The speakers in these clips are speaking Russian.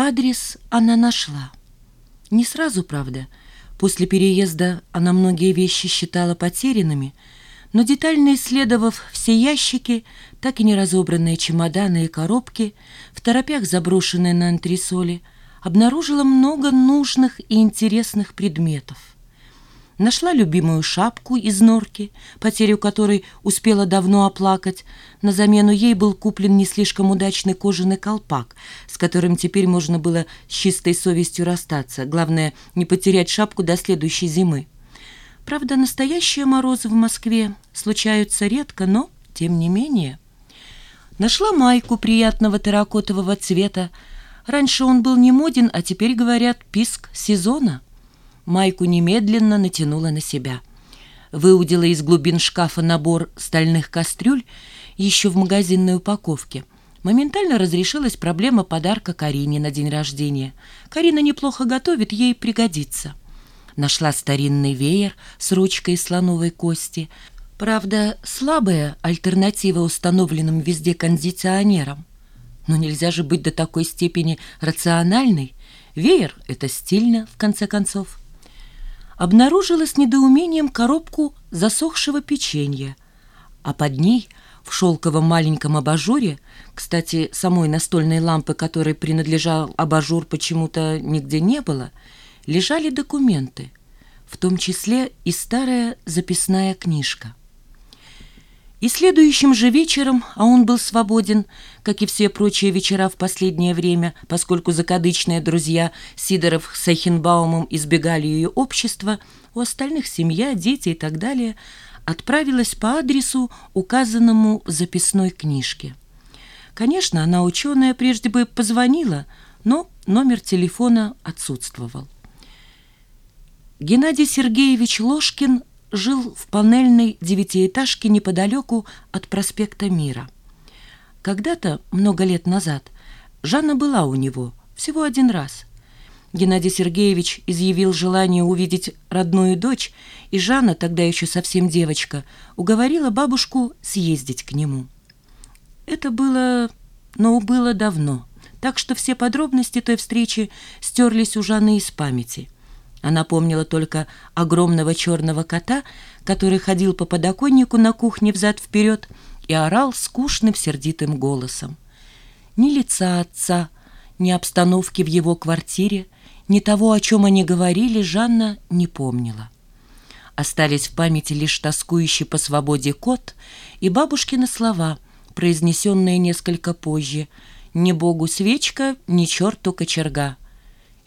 Адрес она нашла. Не сразу, правда. После переезда она многие вещи считала потерянными, но детально исследовав все ящики, так и не разобранные чемоданы и коробки, в торопях заброшенные на антресоли, обнаружила много нужных и интересных предметов. Нашла любимую шапку из норки, потерю которой успела давно оплакать. На замену ей был куплен не слишком удачный кожаный колпак, с которым теперь можно было с чистой совестью расстаться. Главное, не потерять шапку до следующей зимы. Правда, настоящие морозы в Москве случаются редко, но тем не менее. Нашла майку приятного терракотового цвета. Раньше он был не моден, а теперь, говорят, писк сезона. Майку немедленно натянула на себя. Выудила из глубин шкафа набор стальных кастрюль еще в магазинной упаковке. Моментально разрешилась проблема подарка Карине на день рождения. Карина неплохо готовит, ей пригодится. Нашла старинный веер с ручкой из слоновой кости. Правда, слабая альтернатива установленным везде кондиционерам. Но нельзя же быть до такой степени рациональной. Веер — это стильно, в конце концов обнаружила с недоумением коробку засохшего печенья, а под ней в шелковом маленьком абажуре, кстати, самой настольной лампы, которой принадлежал абажур, почему-то нигде не было, лежали документы, в том числе и старая записная книжка. И следующим же вечером, а он был свободен, как и все прочие вечера в последнее время, поскольку закадычные друзья Сидоров с Эхенбаумом избегали ее общества, у остальных семья, дети и так далее, отправилась по адресу, указанному в записной книжке. Конечно, она ученая прежде бы позвонила, но номер телефона отсутствовал. Геннадий Сергеевич Ложкин жил в панельной девятиэтажке неподалеку от проспекта Мира. Когда-то, много лет назад, Жанна была у него всего один раз. Геннадий Сергеевич изъявил желание увидеть родную дочь, и Жанна, тогда еще совсем девочка, уговорила бабушку съездить к нему. Это было, но было давно, так что все подробности той встречи стерлись у Жанны из памяти – она помнила только огромного черного кота, который ходил по подоконнику на кухне взад-вперед и орал скучным сердитым голосом. Ни лица отца, ни обстановки в его квартире, ни того, о чем они говорили, Жанна не помнила. Остались в памяти лишь тоскующий по свободе кот и бабушкины слова, произнесенные несколько позже «Ни богу свечка, ни черту кочерга».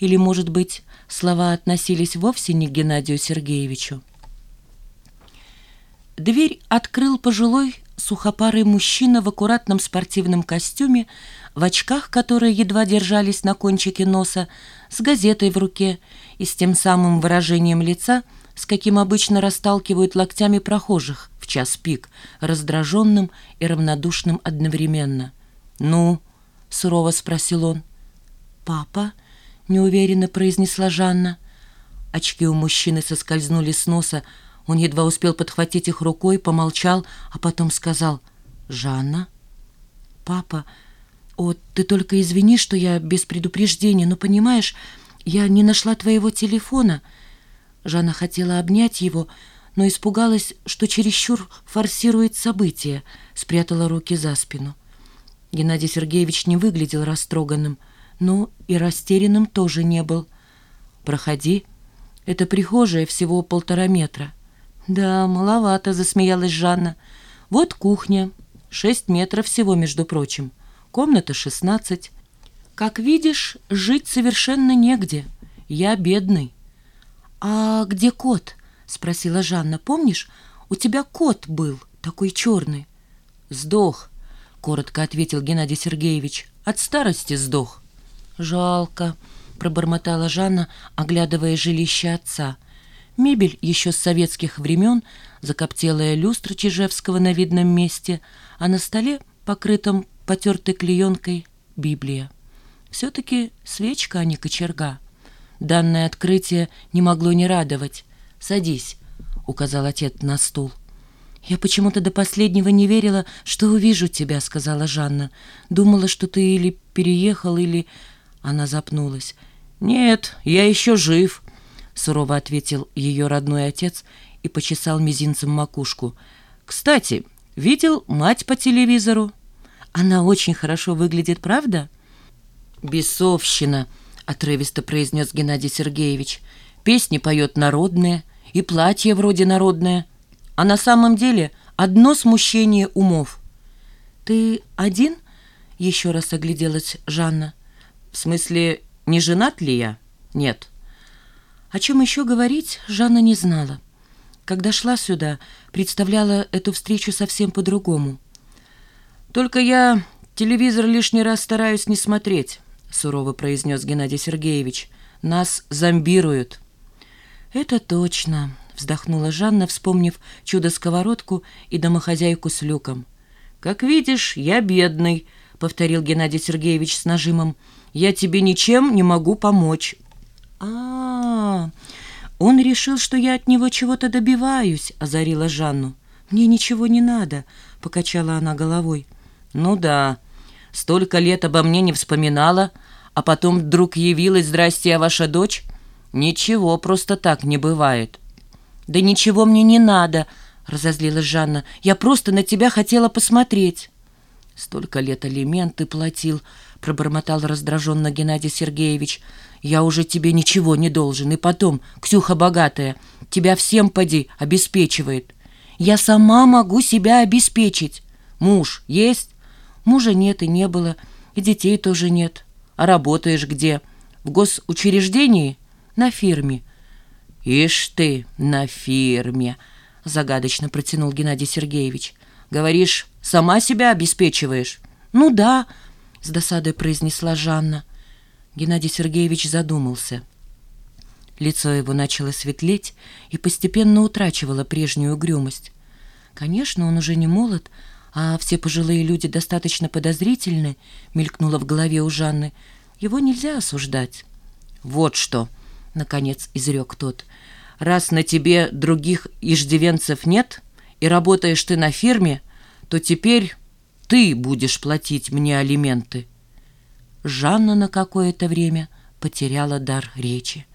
Или, может быть, слова относились вовсе не к Геннадию Сергеевичу. Дверь открыл пожилой сухопарый мужчина в аккуратном спортивном костюме, в очках, которые едва держались на кончике носа, с газетой в руке и с тем самым выражением лица, с каким обычно расталкивают локтями прохожих в час пик, раздраженным и равнодушным одновременно. «Ну?» — сурово спросил он. «Папа?» Неуверенно произнесла Жанна. Очки у мужчины соскользнули с носа. Он едва успел подхватить их рукой, помолчал, а потом сказал «Жанна?» «Папа, о, ты только извини, что я без предупреждения, но, понимаешь, я не нашла твоего телефона». Жанна хотела обнять его, но испугалась, что чересчур форсирует события, спрятала руки за спину. Геннадий Сергеевич не выглядел растроганным но и растерянным тоже не был. «Проходи. Это прихожая всего полтора метра». «Да, маловато», — засмеялась Жанна. «Вот кухня. Шесть метров всего, между прочим. Комната шестнадцать. Как видишь, жить совершенно негде. Я бедный». «А где кот?» — спросила Жанна. «Помнишь, у тебя кот был, такой черный». «Сдох», — коротко ответил Геннадий Сергеевич. «От старости сдох». «Жалко», — пробормотала Жанна, оглядывая жилище отца. Мебель еще с советских времен, закоптелая люстра Чижевского на видном месте, а на столе, покрытом потертой клеенкой, Библия. Все-таки свечка, а не кочерга. Данное открытие не могло не радовать. «Садись», — указал отец на стул. «Я почему-то до последнего не верила, что увижу тебя», — сказала Жанна. «Думала, что ты или переехал, или...» Она запнулась. «Нет, я еще жив», — сурово ответил ее родной отец и почесал мизинцем макушку. «Кстати, видел мать по телевизору?» «Она очень хорошо выглядит, правда?» «Бесовщина», — отрывисто произнес Геннадий Сергеевич. «Песни поет народные, и платье вроде народное. А на самом деле одно смущение умов». «Ты один?» — еще раз огляделась Жанна. «В смысле, не женат ли я? Нет». О чем еще говорить, Жанна не знала. Когда шла сюда, представляла эту встречу совсем по-другому. «Только я телевизор лишний раз стараюсь не смотреть», — сурово произнес Геннадий Сергеевич. «Нас зомбируют». «Это точно», — вздохнула Жанна, вспомнив чудо-сковородку и домохозяйку с люком. «Как видишь, я бедный», — повторил Геннадий Сергеевич с нажимом. «Я тебе ничем не могу помочь». А, -а, а Он решил, что я от него чего-то добиваюсь», — озарила Жанну. «Мне ничего не надо», — покачала она головой. «Ну да, столько лет обо мне не вспоминала, а потом вдруг явилась, здрасте, а ваша дочь? Ничего просто так не бывает». «Да ничего мне не надо», — разозлилась Жанна. «Я просто на тебя хотела посмотреть». «Столько лет алименты платил», — пробормотал раздраженно Геннадий Сергеевич. «Я уже тебе ничего не должен. И потом, Ксюха богатая, тебя всем поди обеспечивает». «Я сама могу себя обеспечить». «Муж есть?» «Мужа нет и не было, и детей тоже нет». «А работаешь где? В госучреждении?» «На фирме». «Ишь ты, на фирме!» — загадочно протянул Геннадий Сергеевич. «Говоришь, сама себя обеспечиваешь?» «Ну да», — с досадой произнесла Жанна. Геннадий Сергеевич задумался. Лицо его начало светлеть и постепенно утрачивало прежнюю угрюмость. Конечно, он уже не молод, а все пожилые люди достаточно подозрительны, мелькнуло в голове у Жанны. Его нельзя осуждать. «Вот что!» — наконец изрек тот. «Раз на тебе других иждивенцев нет, и работаешь ты на фирме, то теперь ты будешь платить мне алименты». Жанна на какое-то время потеряла дар речи.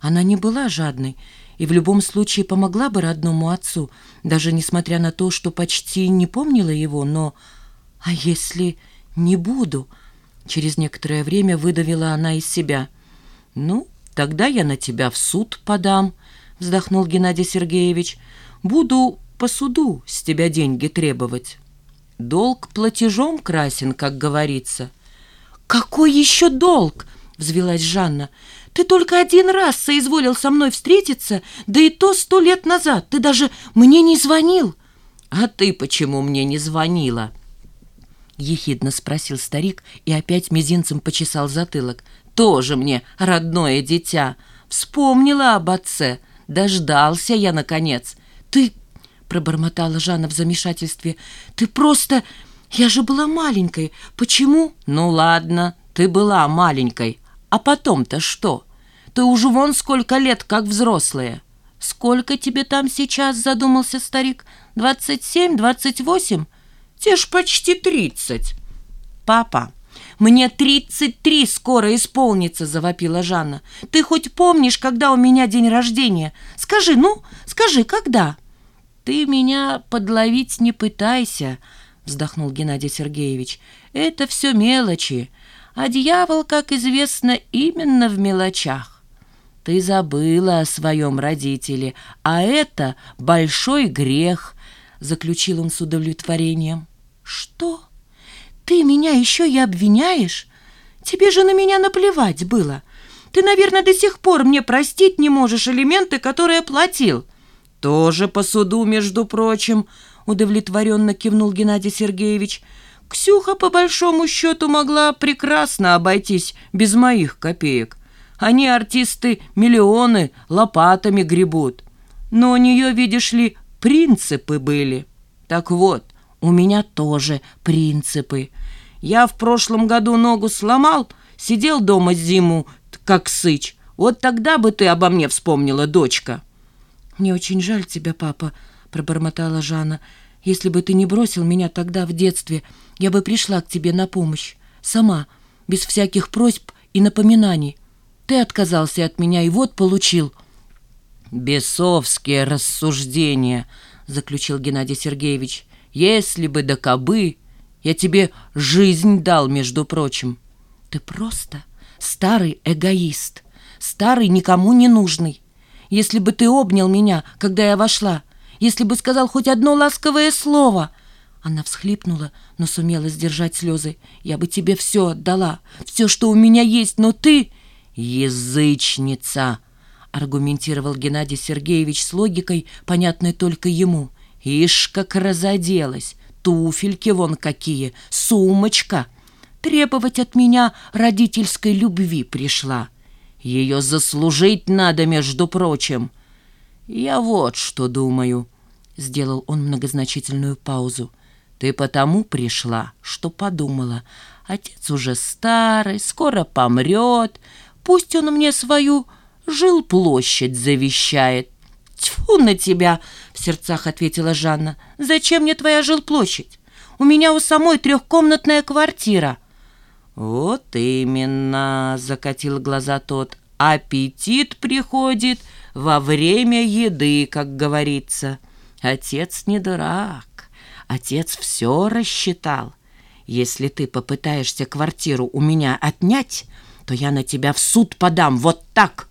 Она не была жадной и в любом случае помогла бы родному отцу, даже несмотря на то, что почти не помнила его, но... «А если не буду?» Через некоторое время выдавила она из себя. «Ну, тогда я на тебя в суд подам», — вздохнул Геннадий Сергеевич. «Буду по суду с тебя деньги требовать». Долг платежом красен, как говорится. «Какой еще долг?» — взвелась Жанна. «Ты только один раз соизволил со мной встретиться, да и то сто лет назад. Ты даже мне не звонил». «А ты почему мне не звонила?» Ехидно спросил старик и опять мизинцем почесал затылок. «Тоже мне родное дитя. Вспомнила об отце. Дождался я, наконец. Ты пробормотала Жанна в замешательстве. «Ты просто... Я же была маленькой. Почему?» «Ну ладно, ты была маленькой. А потом-то что? Ты уже вон сколько лет, как взрослая». «Сколько тебе там сейчас?» — задумался старик. «Двадцать семь, двадцать восемь? Те ж почти тридцать». «Папа, мне тридцать три скоро исполнится», — завопила Жанна. «Ты хоть помнишь, когда у меня день рождения? Скажи, ну, скажи, когда?» «Ты меня подловить не пытайся», — вздохнул Геннадий Сергеевич. «Это все мелочи, а дьявол, как известно, именно в мелочах. Ты забыла о своем родителе, а это большой грех», — заключил он с удовлетворением. «Что? Ты меня еще и обвиняешь? Тебе же на меня наплевать было. Ты, наверное, до сих пор мне простить не можешь элементы, которые платил». «Тоже по суду, между прочим», — удовлетворенно кивнул Геннадий Сергеевич. «Ксюха, по большому счету, могла прекрасно обойтись без моих копеек. Они, артисты, миллионы лопатами гребут. Но у нее, видишь ли, принципы были. Так вот, у меня тоже принципы. Я в прошлом году ногу сломал, сидел дома зиму, как сыч. Вот тогда бы ты обо мне вспомнила, дочка». «Мне очень жаль тебя, папа», — пробормотала Жанна. «Если бы ты не бросил меня тогда в детстве, я бы пришла к тебе на помощь. Сама, без всяких просьб и напоминаний. Ты отказался от меня и вот получил». «Бесовские рассуждения», — заключил Геннадий Сергеевич. «Если бы да кобы, я тебе жизнь дал, между прочим». «Ты просто старый эгоист, старый никому не нужный. Если бы ты обнял меня, когда я вошла, если бы сказал хоть одно ласковое слово...» Она всхлипнула, но сумела сдержать слезы. «Я бы тебе все отдала, все, что у меня есть, но ты...» «Язычница!» — аргументировал Геннадий Сергеевич с логикой, понятной только ему. «Ишь, как разоделась! Туфельки вон какие! Сумочка! Требовать от меня родительской любви пришла. Ее заслужить надо, между прочим. Я вот что думаю». Сделал он многозначительную паузу. Ты потому пришла, что подумала. Отец уже старый, скоро помрет. Пусть он мне свою жилплощадь завещает. «Тьфу на тебя!» — в сердцах ответила Жанна. «Зачем мне твоя жилплощадь? У меня у самой трехкомнатная квартира». «Вот именно!» — закатил глаза тот. «Аппетит приходит во время еды, как говорится. Отец не дурак. Отец все рассчитал. Если ты попытаешься квартиру у меня отнять, то я на тебя в суд подам вот так».